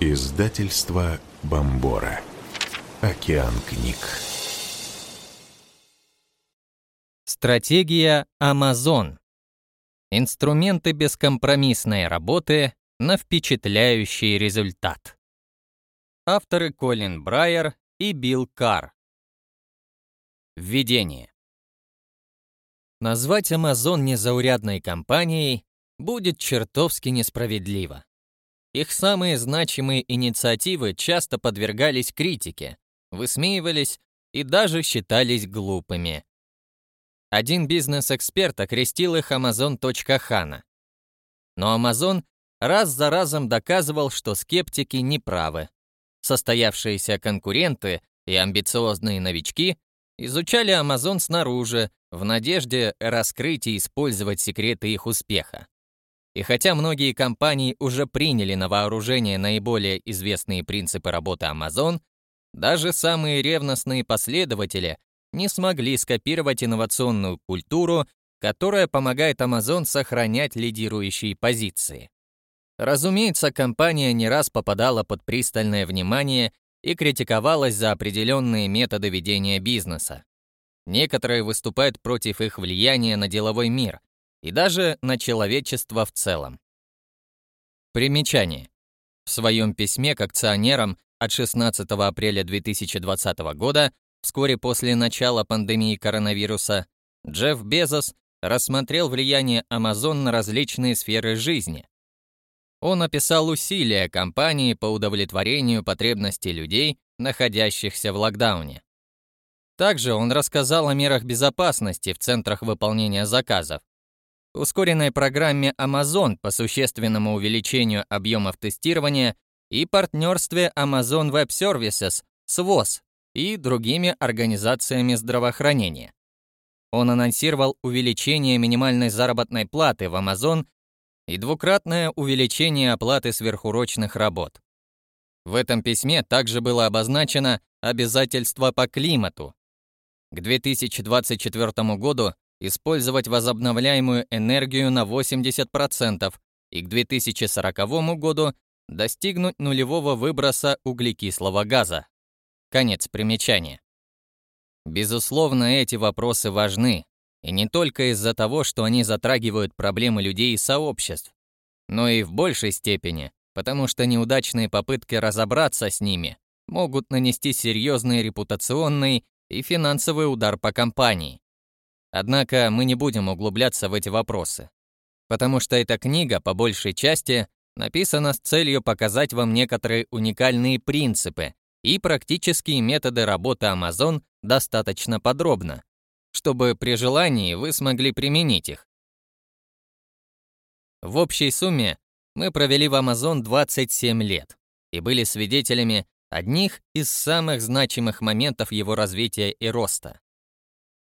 Издательство Бомбора. Океан книг. Стратегия Amazon. Инструменты бескомпромиссной работы на впечатляющий результат. Авторы Колин Брайер и Билл Карр. Введение. Назвать Amazon незаурядной компанией будет чертовски несправедливо. Их самые значимые инициативы часто подвергались критике, высмеивались и даже считались глупыми. Один бизнес-эксперт окрестил их Amazon.хана. Но Amazon раз за разом доказывал, что скептики неправы. Состоявшиеся конкуренты и амбициозные новички изучали Amazon снаружи в надежде раскрыть и использовать секреты их успеха. И хотя многие компании уже приняли на вооружение наиболее известные принципы работы Amazon, даже самые ревностные последователи не смогли скопировать инновационную культуру, которая помогает Amazon сохранять лидирующие позиции. Разумеется, компания не раз попадала под пристальное внимание и критиковалась за определенные методы ведения бизнеса. Некоторые выступают против их влияния на деловой мир, и даже на человечество в целом. Примечание. В своем письме к акционерам от 16 апреля 2020 года, вскоре после начала пандемии коронавируса, Джефф Безос рассмотрел влияние Amazon на различные сферы жизни. Он описал усилия компании по удовлетворению потребностей людей, находящихся в локдауне. Также он рассказал о мерах безопасности в центрах выполнения заказов, ускоренной программе Amazon по существенному увеличению объемов тестирования и партнерстве Amazon Web Services с ВОЗ и другими организациями здравоохранения. Он анонсировал увеличение минимальной заработной платы в Amazon и двукратное увеличение оплаты сверхурочных работ. В этом письме также было обозначено обязательство по климату. К 2024 году использовать возобновляемую энергию на 80% и к 2040 году достигнуть нулевого выброса углекислого газа. Конец примечания. Безусловно, эти вопросы важны, и не только из-за того, что они затрагивают проблемы людей и сообществ, но и в большей степени, потому что неудачные попытки разобраться с ними могут нанести серьезный репутационный и финансовый удар по компании. Однако мы не будем углубляться в эти вопросы, потому что эта книга, по большей части, написана с целью показать вам некоторые уникальные принципы и практические методы работы Amazon достаточно подробно, чтобы при желании вы смогли применить их. В общей сумме мы провели в Amazon 27 лет и были свидетелями одних из самых значимых моментов его развития и роста.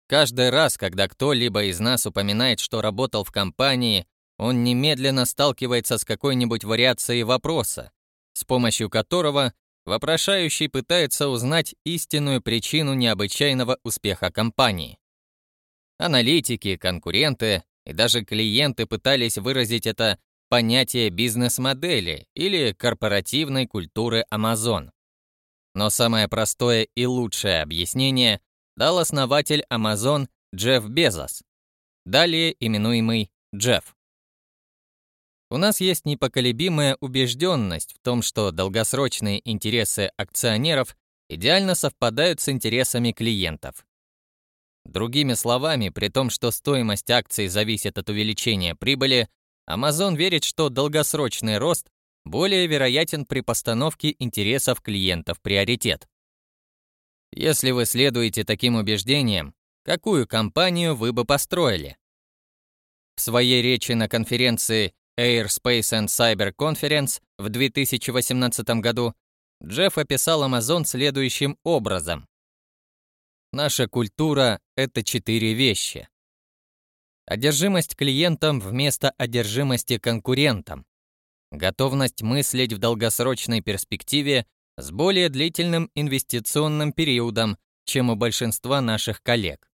Каждый раз, когда кто-либо из нас упоминает, что работал в компании, он немедленно сталкивается с какой-нибудь вариацией вопроса, с помощью которого вопрошающий пытается узнать истинную причину необычайного успеха компании. Аналитики, конкуренты и даже клиенты пытались выразить это понятие бизнес-модели или корпоративной культуры Amazon. Но самое простое и лучшее объяснение дал основатель Amazon Джефф Безос, далее именуемый Джефф. У нас есть непоколебимая убежденность в том, что долгосрочные интересы акционеров идеально совпадают с интересами клиентов. Другими словами, при том, что стоимость акций зависит от увеличения прибыли, Amazon верит, что долгосрочный рост более вероятен при постановке интересов клиентов приоритет. Если вы следуете таким убеждениям, какую компанию вы бы построили? В своей речи на конференции Air Space and Cyber Conference в 2018 году Джефф описал Amazon следующим образом. Наша культура — это четыре вещи. Одержимость клиентам вместо одержимости конкурентам. Готовность мыслить в долгосрочной перспективе с более длительным инвестиционным периодом, чем у большинства наших коллег.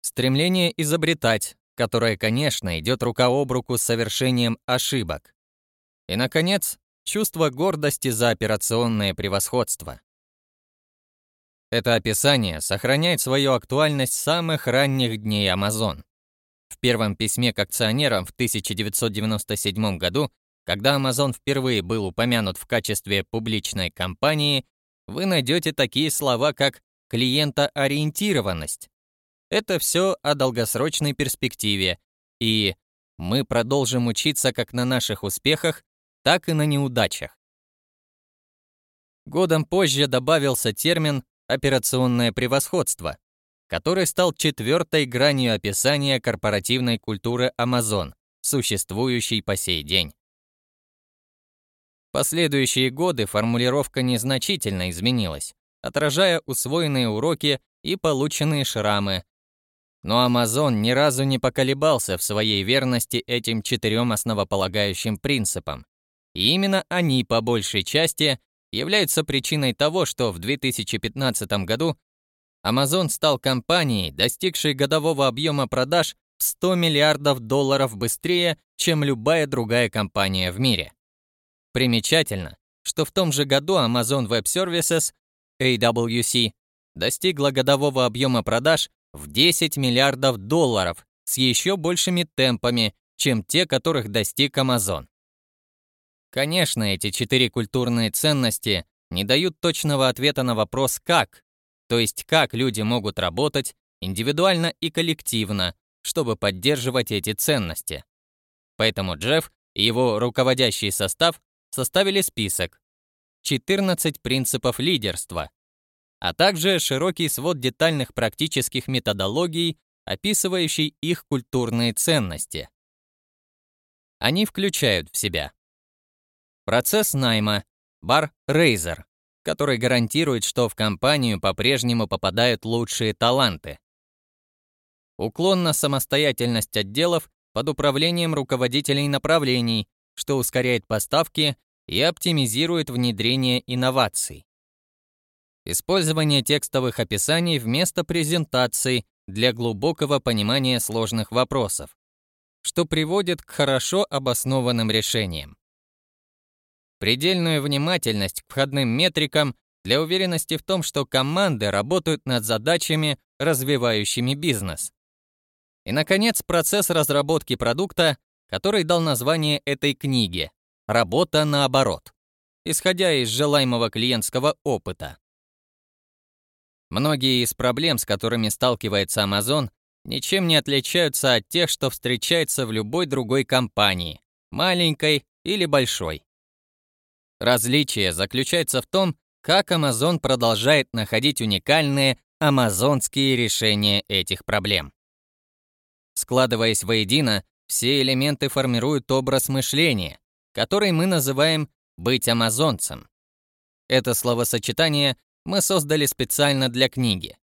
Стремление изобретать, которое, конечно, идет рука об руку с совершением ошибок. И, наконец, чувство гордости за операционное превосходство. Это описание сохраняет свою актуальность самых ранних дней Amazon. В первом письме к акционерам в 1997 году, когда Amazon впервые был упомянут в качестве публичной компании, вы найдете такие слова, как клиентоориентированность. Это все о долгосрочной перспективе, и мы продолжим учиться как на наших успехах, так и на неудачах. Годом позже добавился термин «операционное превосходство», который стал четвертой гранью описания корпоративной культуры Amazon, существующей по сей день. Последующие годы формулировка незначительно изменилась, отражая усвоенные уроки и полученные шрамы. Но Amazon ни разу не поколебался в своей верности этим четырем основополагающим принципам. И именно они, по большей части, являются причиной того, что в 2015 году Amazon стал компанией, достигшей годового объема продаж в 100 миллиардов долларов быстрее, чем любая другая компания в мире. Примечательно, что в том же году Amazon Web Services, AWC, достигла годового объема продаж в 10 миллиардов долларов с еще большими темпами, чем те, которых достиг Amazon. Конечно, эти четыре культурные ценности не дают точного ответа на вопрос «как?», то есть как люди могут работать индивидуально и коллективно, чтобы поддерживать эти ценности. Поэтому Джефф и его руководящий состав составили список 14 принципов лидерства, а также широкий свод детальных практических методологий, описывающий их культурные ценности. Они включают в себя процесс найма, бар Razer, который гарантирует, что в компанию по-прежнему попадают лучшие таланты. Уклон на самостоятельность отделов под управлением руководителей направлений, что ускоряет поставки и оптимизирует внедрение инноваций. Использование текстовых описаний вместо презентаций для глубокого понимания сложных вопросов, что приводит к хорошо обоснованным решениям предельную внимательность к входным метрикам для уверенности в том, что команды работают над задачами, развивающими бизнес. И, наконец, процесс разработки продукта, который дал название этой книге «Работа наоборот», исходя из желаемого клиентского опыта. Многие из проблем, с которыми сталкивается Amazon, ничем не отличаются от тех, что встречаются в любой другой компании, маленькой или большой. Различие заключается в том, как Amazon продолжает находить уникальные амазонские решения этих проблем. Складываясь воедино, все элементы формируют образ мышления, который мы называем «быть амазонцем». Это словосочетание мы создали специально для книги.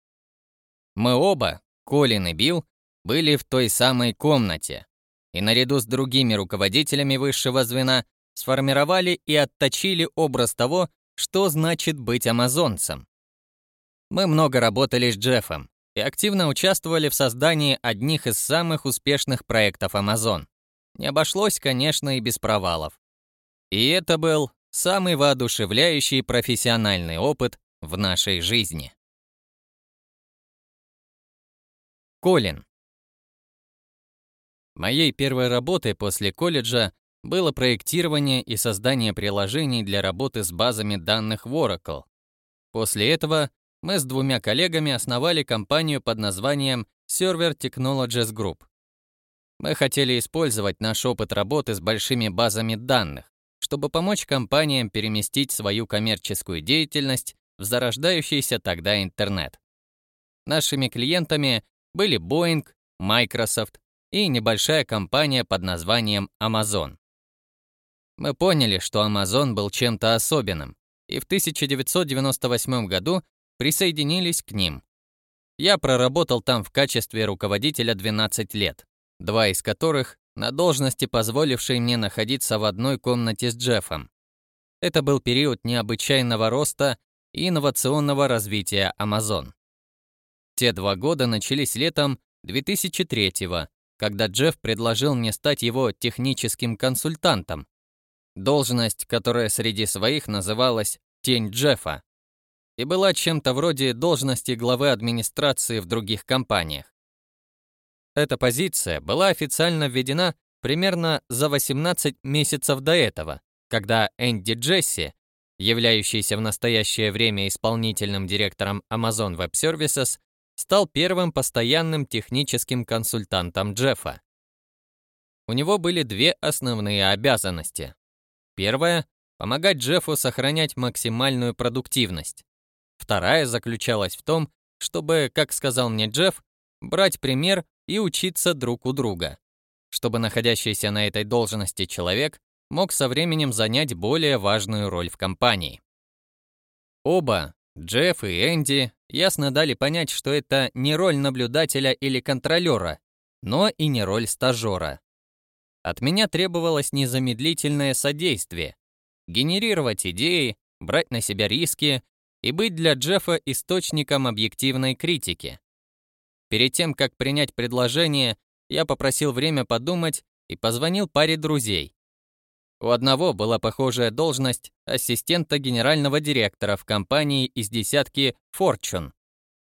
Мы оба, Колин и Билл, были в той самой комнате, и наряду с другими руководителями высшего звена сформировали и отточили образ того, что значит быть амазонцем. Мы много работали с Джеффом и активно участвовали в создании одних из самых успешных проектов Amazon. Не обошлось, конечно, и без провалов. И это был самый воодушевляющий профессиональный опыт в нашей жизни. Колин. Моей первой работой после колледжа было проектирование и создание приложений для работы с базами данных в Oracle. После этого мы с двумя коллегами основали компанию под названием Server Technologies Group. Мы хотели использовать наш опыт работы с большими базами данных, чтобы помочь компаниям переместить свою коммерческую деятельность в зарождающийся тогда интернет. Нашими клиентами были Boeing, Microsoft и небольшая компания под названием Amazon. Мы поняли, что Amazon был чем-то особенным, и в 1998 году присоединились к ним. Я проработал там в качестве руководителя 12 лет, два из которых на должности, позволившей мне находиться в одной комнате с Джеффом. Это был период необычайного роста и инновационного развития Amazon. Те два года начались летом 2003 когда Джефф предложил мне стать его техническим консультантом, должность, которая среди своих называлась «Тень Джеффа», и была чем-то вроде должности главы администрации в других компаниях. Эта позиция была официально введена примерно за 18 месяцев до этого, когда Энди Джесси, являющийся в настоящее время исполнительным директором Amazon Web Services, стал первым постоянным техническим консультантом Джеффа. У него были две основные обязанности. Первая — помогать Джеффу сохранять максимальную продуктивность. Вторая заключалась в том, чтобы, как сказал мне Джефф, брать пример и учиться друг у друга, чтобы находящийся на этой должности человек мог со временем занять более важную роль в компании. Оба, Джефф и Энди, ясно дали понять, что это не роль наблюдателя или контролера, но и не роль стажера. От меня требовалось незамедлительное содействие, генерировать идеи, брать на себя риски и быть для Джеффа источником объективной критики. Перед тем, как принять предложение, я попросил время подумать и позвонил паре друзей. У одного была похожая должность ассистента генерального директора в компании из десятки Fortune,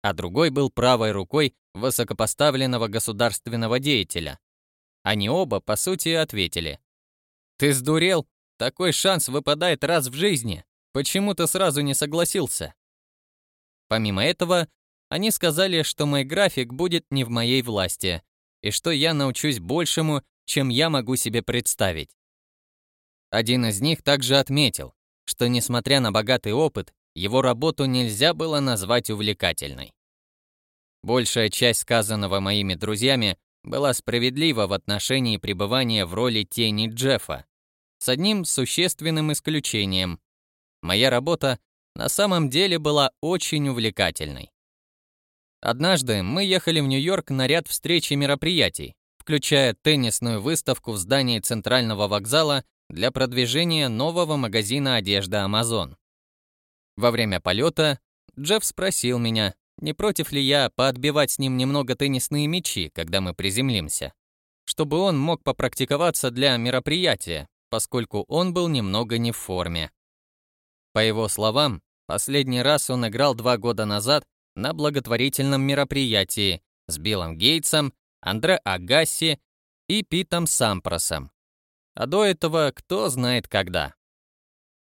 а другой был правой рукой высокопоставленного государственного деятеля. Они оба, по сути, ответили. «Ты сдурел? Такой шанс выпадает раз в жизни. Почему ты сразу не согласился?» Помимо этого, они сказали, что мой график будет не в моей власти, и что я научусь большему, чем я могу себе представить. Один из них также отметил, что, несмотря на богатый опыт, его работу нельзя было назвать увлекательной. Большая часть сказанного моими друзьями была справедлива в отношении пребывания в роли тени Джеффа, с одним существенным исключением. Моя работа на самом деле была очень увлекательной. Однажды мы ехали в Нью-Йорк на ряд встреч и мероприятий, включая теннисную выставку в здании Центрального вокзала для продвижения нового магазина одежды Amazon. Во время полета Джефф спросил меня, не против ли я поотбивать с ним немного теннисные мячи, когда мы приземлимся, чтобы он мог попрактиковаться для мероприятия, поскольку он был немного не в форме. По его словам, последний раз он играл два года назад на благотворительном мероприятии с Биллом Гейтсом, Андре Агасси и Питом Сампросом. А до этого кто знает когда.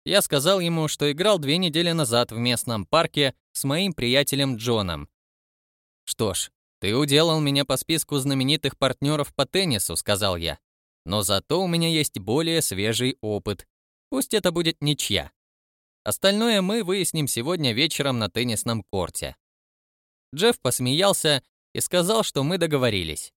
Я сказал ему, что играл две недели назад в местном парке с моим приятелем Джоном. «Что ж, ты уделал меня по списку знаменитых партнеров по теннису», — сказал я. «Но зато у меня есть более свежий опыт. Пусть это будет ничья. Остальное мы выясним сегодня вечером на теннисном корте». Джефф посмеялся и сказал, что мы договорились.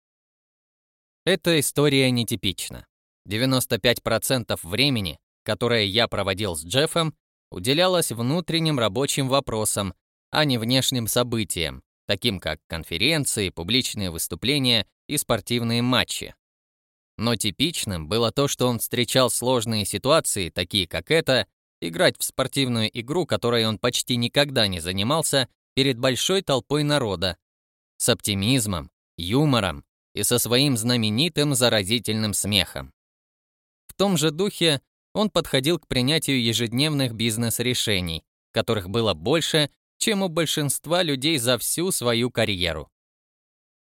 Эта история нетипична. 95% времени которое я проводил с Джеффом, уделялось внутренним рабочим вопросам, а не внешним событиям, таким как конференции, публичные выступления и спортивные матчи. Но типичным было то, что он встречал сложные ситуации, такие как это, играть в спортивную игру, которой он почти никогда не занимался, перед большой толпой народа, с оптимизмом, юмором и со своим знаменитым заразительным смехом. В том же духе он подходил к принятию ежедневных бизнес-решений, которых было больше, чем у большинства людей за всю свою карьеру.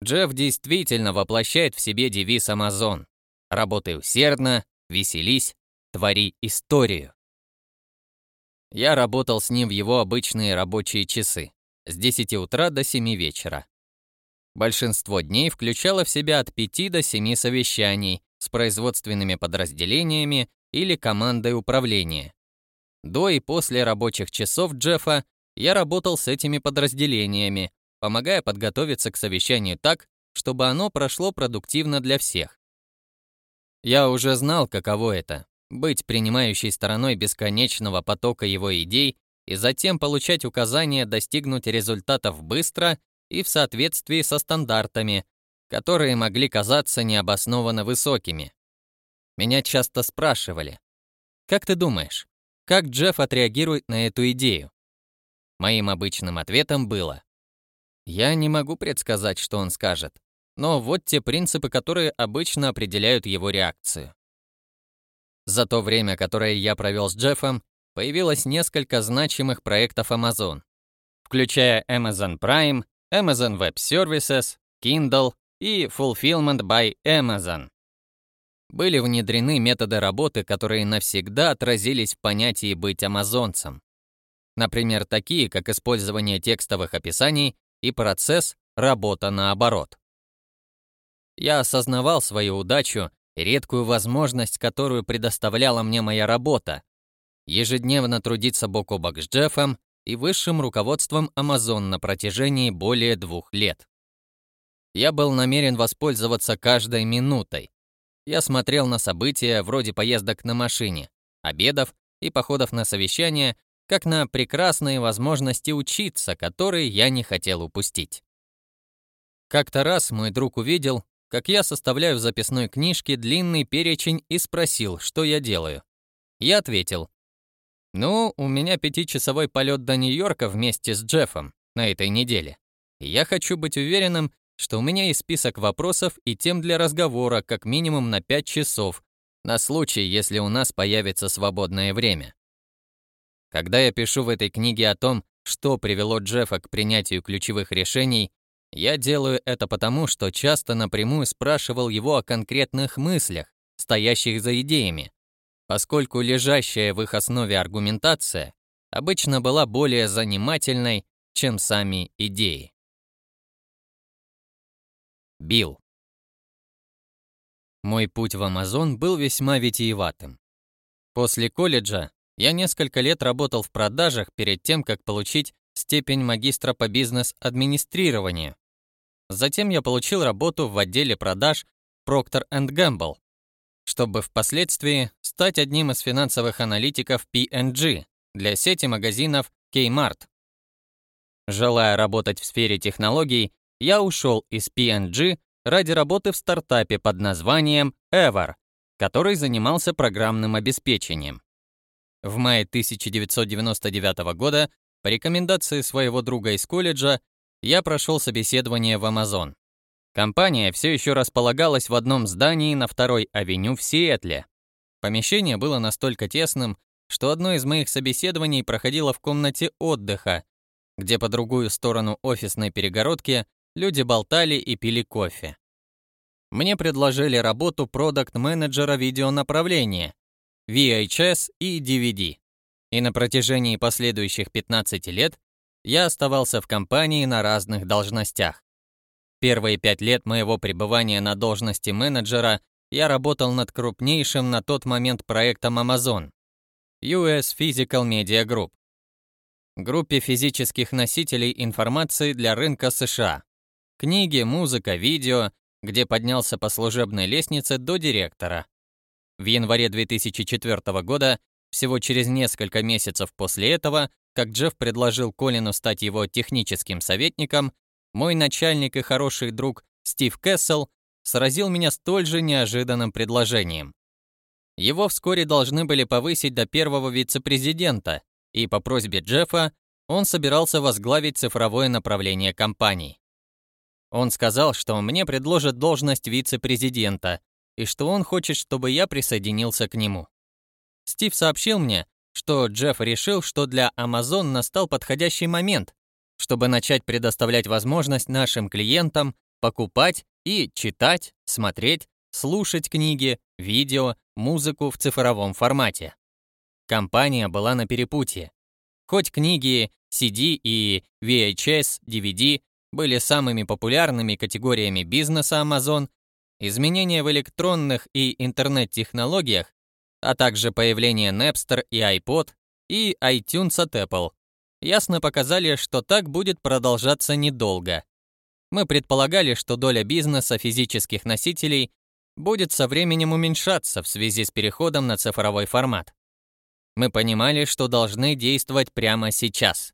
Джефф действительно воплощает в себе девиз Amazon «Работай усердно, веселись, твори историю». Я работал с ним в его обычные рабочие часы, с 10 утра до 7 вечера. Большинство дней включало в себя от 5 до 7 совещаний с производственными подразделениями или командой управления. До и после рабочих часов Джеффа я работал с этими подразделениями, помогая подготовиться к совещанию так, чтобы оно прошло продуктивно для всех. Я уже знал, каково это — быть принимающей стороной бесконечного потока его идей и затем получать указания достигнуть результатов быстро и в соответствии со стандартами, которые могли казаться необоснованно высокими. Меня часто спрашивали, «Как ты думаешь, как Джефф отреагирует на эту идею?» Моим обычным ответом было, «Я не могу предсказать, что он скажет, но вот те принципы, которые обычно определяют его реакцию». За то время, которое я провел с Джеффом, появилось несколько значимых проектов Amazon, включая Amazon Prime, Amazon Web Services, Kindle и Fulfillment by Amazon. Были внедрены методы работы, которые навсегда отразились в понятии «быть амазонцем». Например, такие, как использование текстовых описаний и процесс «работа наоборот». Я осознавал свою удачу редкую возможность, которую предоставляла мне моя работа. Ежедневно трудиться бок о бок с Джеффом и высшим руководством Amazon на протяжении более двух лет. Я был намерен воспользоваться каждой минутой. Я смотрел на события вроде поездок на машине, обедов и походов на совещания, как на прекрасные возможности учиться, которые я не хотел упустить. Как-то раз мой друг увидел, как я составляю в записной книжке длинный перечень и спросил, что я делаю. Я ответил, «Ну, у меня пятичасовой полет до Нью-Йорка вместе с Джеффом на этой неделе. Я хочу быть уверенным, что у меня есть список вопросов и тем для разговора как минимум на 5 часов, на случай, если у нас появится свободное время. Когда я пишу в этой книге о том, что привело Джеффа к принятию ключевых решений, я делаю это потому, что часто напрямую спрашивал его о конкретных мыслях, стоящих за идеями, поскольку лежащая в их основе аргументация обычно была более занимательной, чем сами идеи. Билл. Мой путь в Amazon был весьма витиеватым. После колледжа я несколько лет работал в продажах перед тем, как получить степень магистра по бизнес-администрированию. Затем я получил работу в отделе продаж Procter Gamble, чтобы впоследствии стать одним из финансовых аналитиков P&G для сети магазинов Kmart. Желая работать в сфере технологий, я ушел из P&G ради работы в стартапе под названием Ever, который занимался программным обеспечением. В мае 1999 года по рекомендации своего друга из колледжа я прошел собеседование в Amazon. Компания все еще располагалась в одном здании на второй авеню в Сиэтле. Помещение было настолько тесным, что одно из моих собеседований проходило в комнате отдыха, где по другую сторону офисной перегородки люди болтали и пили кофе. Мне предложили работу продакт-менеджера видеонаправления, VHS и DVD. И на протяжении последующих 15 лет я оставался в компании на разных должностях. Первые пять лет моего пребывания на должности менеджера я работал над крупнейшим на тот момент проектом Amazon US Physical Media Group, группе физических носителей информации для рынка США. Книги, музыка, видео, где поднялся по служебной лестнице до директора. В январе 2004 года, всего через несколько месяцев после этого, как Джефф предложил Колину стать его техническим советником, мой начальник и хороший друг Стив Кессел сразил меня столь же неожиданным предложением. Его вскоре должны были повысить до первого вице-президента, и по просьбе Джеффа он собирался возглавить цифровое направление компании. Он сказал, что мне предложат должность вице-президента и что он хочет, чтобы я присоединился к нему. Стив сообщил мне, что Джефф решил, что для Amazon настал подходящий момент, чтобы начать предоставлять возможность нашим клиентам покупать и читать, смотреть, слушать книги, видео, музыку в цифровом формате. Компания была на перепутье. Хоть книги, CD и VHS, DVD были самыми популярными категориями бизнеса Amazon, изменения в электронных и интернет-технологиях а также появление Napster и iPod и iTunes от Apple, ясно показали, что так будет продолжаться недолго. Мы предполагали, что доля бизнеса физических носителей будет со временем уменьшаться в связи с переходом на цифровой формат. Мы понимали, что должны действовать прямо сейчас.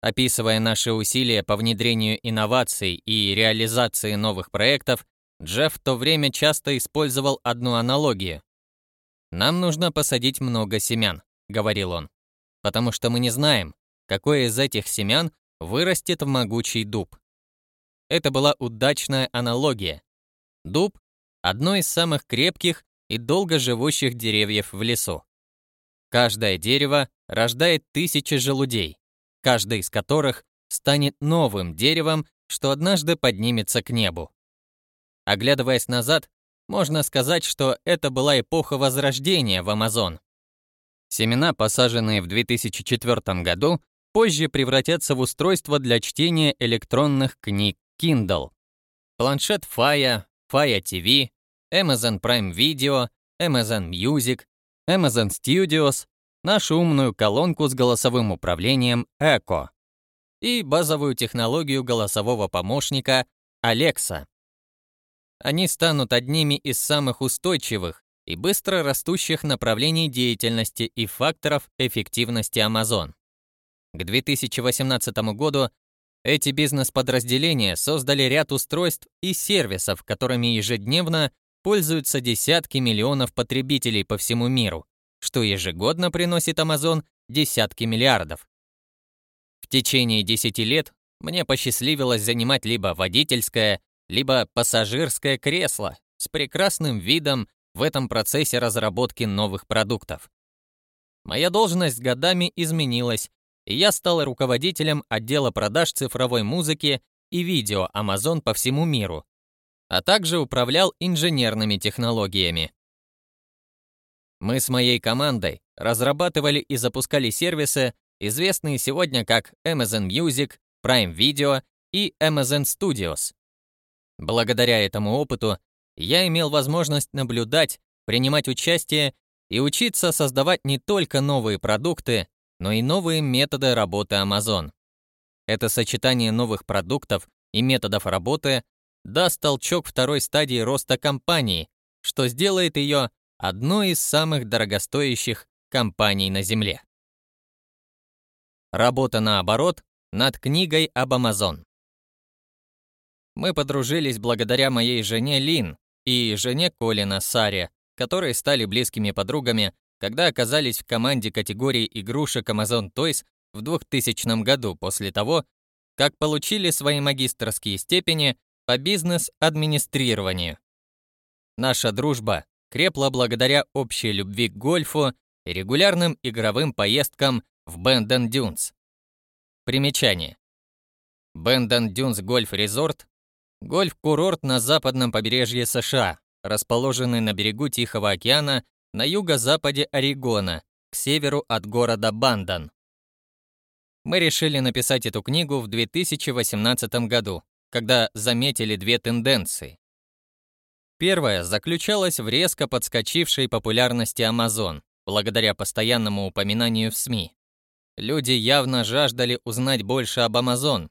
Описывая наши усилия по внедрению инноваций и реализации новых проектов, Джефф в то время часто использовал одну аналогию. «Нам нужно посадить много семян», — говорил он, «потому что мы не знаем, какое из этих семян вырастет в могучий дуб». Это была удачная аналогия. Дуб — одно из самых крепких и долго живущих деревьев в лесу. Каждое дерево рождает тысячи желудей, каждый из которых станет новым деревом, что однажды поднимется к небу. Оглядываясь назад, можно сказать, что это была эпоха возрождения в Амазон. Семена, посаженные в 2004 году, позже превратятся в устройство для чтения электронных книг Kindle. Планшет Fire, Fire TV, Amazon Prime Video, Amazon Music, Amazon Studios, нашу умную колонку с голосовым управлением Echo и базовую технологию голосового помощника Alexa. Они станут одними из самых устойчивых и быстро растущих направлений деятельности и факторов эффективности Amazon. К 2018 году эти бизнес-подразделения создали ряд устройств и сервисов, которыми ежедневно пользуются десятки миллионов потребителей по всему миру, что ежегодно приносит Amazon десятки миллиардов. В течение 10 лет мне посчастливилось занимать либо водительское, либо пассажирское кресло с прекрасным видом в этом процессе разработки новых продуктов. Моя должность годами изменилась, и я стал руководителем отдела продаж цифровой музыки и видео Amazon по всему миру, а также управлял инженерными технологиями. Мы с моей командой разрабатывали и запускали сервисы, известные сегодня как Amazon Music, Prime Video и Amazon Studios. Благодаря этому опыту я имел возможность наблюдать, принимать участие и учиться создавать не только новые продукты, но и новые методы работы Amazon. Это сочетание новых продуктов и методов работы даст толчок второй стадии роста компании, что сделает ее одной из самых дорогостоящих компаний на Земле. Работа наоборот над книгой об Amazon. Мы подружились благодаря моей жене Лин и жене Колина Саре, которые стали близкими подругами когда оказались в команде категории игрушек Amazon Toys в 2000 году после того, как получили свои магистрские степени по бизнес-администрированию. Наша дружба крепла благодаря общей любви к гольфу и регулярным игровым поездкам в Бенден Дюнс. Примечание. Бенден Дюнс Гольф Резорт – гольф-курорт на западном побережье США, расположенный на берегу Тихого океана на юго-западе Орегона, к северу от города Бандан. Мы решили написать эту книгу в 2018 году, когда заметили две тенденции. Первая заключалась в резко подскочившей популярности Amazon, благодаря постоянному упоминанию в СМИ. Люди явно жаждали узнать больше об Amazon.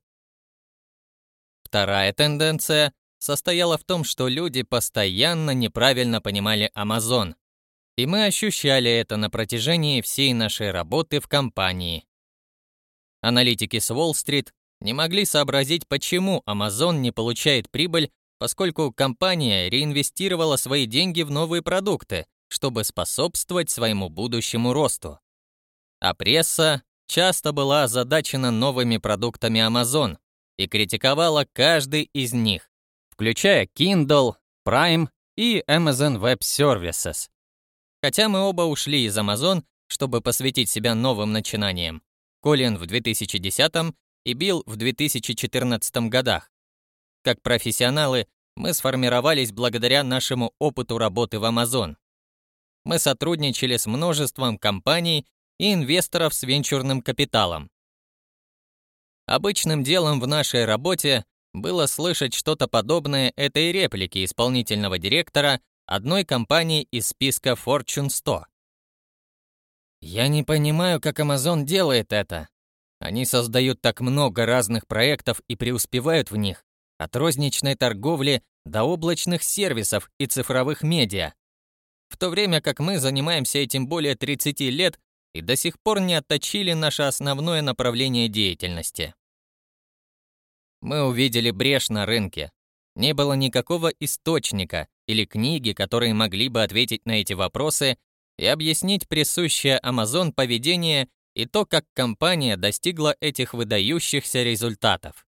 Вторая тенденция состояла в том, что люди постоянно неправильно понимали Amazon и мы ощущали это на протяжении всей нашей работы в компании. Аналитики с Уолл-стрит не могли сообразить, почему Amazon не получает прибыль, поскольку компания реинвестировала свои деньги в новые продукты, чтобы способствовать своему будущему росту. А пресса часто была озадачена новыми продуктами Amazon и критиковала каждый из них, включая Kindle, Prime и Amazon Web Services. Хотя мы оба ушли из Amazon, чтобы посвятить себя новым начинаниям. Колин в 2010 и Билл в 2014 годах. Как профессионалы, мы сформировались благодаря нашему опыту работы в Amazon. Мы сотрудничали с множеством компаний и инвесторов с венчурным капиталом. Обычным делом в нашей работе было слышать что-то подобное этой реплике исполнительного директора одной компании из списка Fortune 100. Я не понимаю, как Amazon делает это. Они создают так много разных проектов и преуспевают в них, от розничной торговли до облачных сервисов и цифровых медиа. В то время как мы занимаемся этим более 30 лет и до сих пор не отточили наше основное направление деятельности. Мы увидели брешь на рынке. Не было никакого источника, или книги, которые могли бы ответить на эти вопросы и объяснить присущее Amazon поведение и то, как компания достигла этих выдающихся результатов.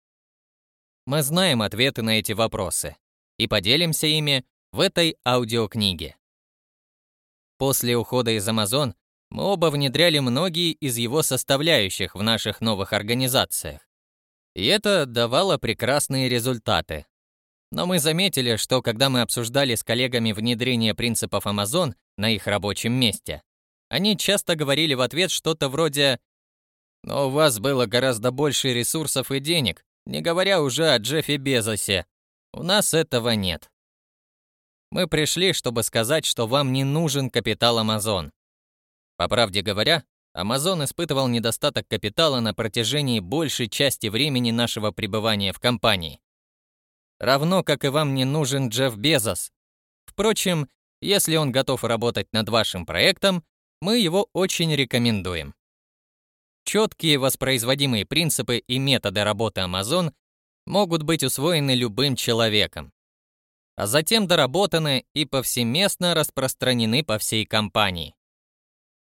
Мы знаем ответы на эти вопросы и поделимся ими в этой аудиокниге. После ухода из Amazon мы оба внедряли многие из его составляющих в наших новых организациях. И это давало прекрасные результаты. Но мы заметили, что когда мы обсуждали с коллегами внедрение принципов Amazon на их рабочем месте, они часто говорили в ответ что-то вроде «Но у вас было гораздо больше ресурсов и денег, не говоря уже о Джеффе Безосе. У нас этого нет». Мы пришли, чтобы сказать, что вам не нужен капитал Amazon. По правде говоря, Amazon испытывал недостаток капитала на протяжении большей части времени нашего пребывания в компании. Равно как и вам не нужен Джефф Безос. Впрочем, если он готов работать над вашим проектом, мы его очень рекомендуем. Четкие воспроизводимые принципы и методы работы Amazon могут быть усвоены любым человеком, а затем доработаны и повсеместно распространены по всей компании.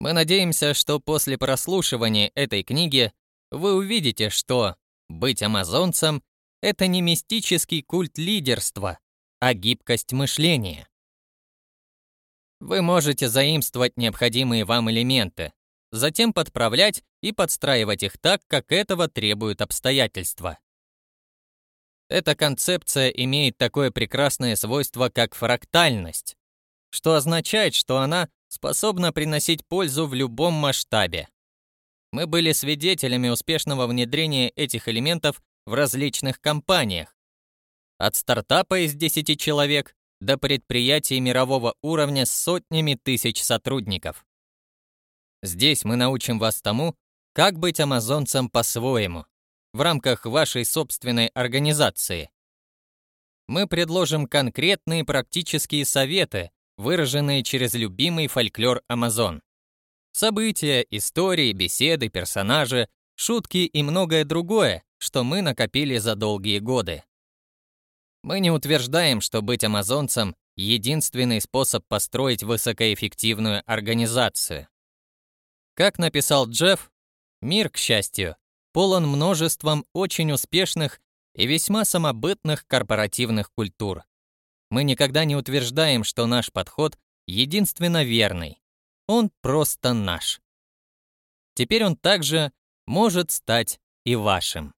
Мы надеемся, что после прослушивания этой книги вы увидите, что быть амазонцем — это не мистический культ лидерства, а гибкость мышления. Вы можете заимствовать необходимые вам элементы, затем подправлять и подстраивать их так, как этого требуют обстоятельства. Эта концепция имеет такое прекрасное свойство, как фрактальность, что означает, что она способна приносить пользу в любом масштабе. Мы были свидетелями успешного внедрения этих элементов в различных компаниях. От стартапа из 10 человек до предприятий мирового уровня с сотнями тысяч сотрудников. Здесь мы научим вас тому, как быть амазонцем по-своему, в рамках вашей собственной организации. Мы предложим конкретные практические советы, выраженные через любимый фольклор Амазон. События, истории, беседы, персонажи, шутки и многое другое, что мы накопили за долгие годы. Мы не утверждаем, что быть амазонцем — единственный способ построить высокоэффективную организацию. Как написал Джефф, мир, к счастью, полон множеством очень успешных и весьма самобытных корпоративных культур. Мы никогда не утверждаем, что наш подход единственно верный. Он просто наш. Теперь он также может стать и вашим.